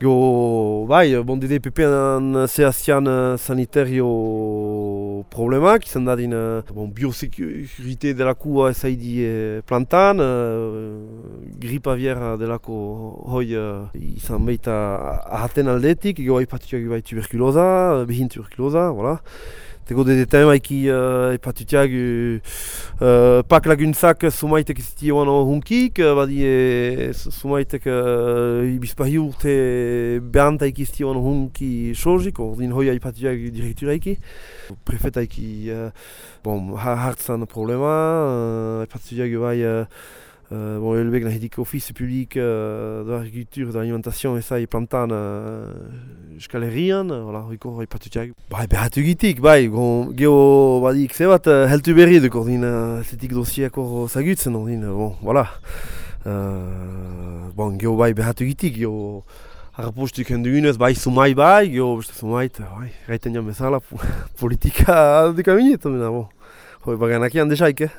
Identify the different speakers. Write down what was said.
Speaker 1: Go, bai, bon DDPP-an zehaztian sanitario problemak, izan dadin bon, biosekurite delako ez haidi plantan, grip aviera delako hoi izan baita ahaten aldetik, ego haipatuak bai tuberkuloza, behin tuberkuloza, voilà. Tego de detem haiki uh, epatutiak uh, pak laguntzak sumaitek ez dioan hunkik, badi e, sumaitek uh, ibizpahi urte behant haiki ez dioan hunki sorzik, ordin hoi epatutiak direktura haiki. Uh, bon, hartzan problema, uh, epatutiak bai uh, Uh, bon, elbek nahidik office publik uh, de l'agriculture et de l'alimentation et ça y plantan euskal herrian, voilà, hiko hori patutiak. Bai, behatu gitik, bai, gon, geho badik ze bat uh, heltu berri duk ordin uh, zetik dosiako zagutzen ordin, bon, voilà. Uh, bon, geho bai behatu gitik, geho harrapostuk hendugunez, bai sumai bai, geho beste sumait, bai, gaiten jan bezala, politika aldika minetan, bon. Hoi baganakian desaik, eh?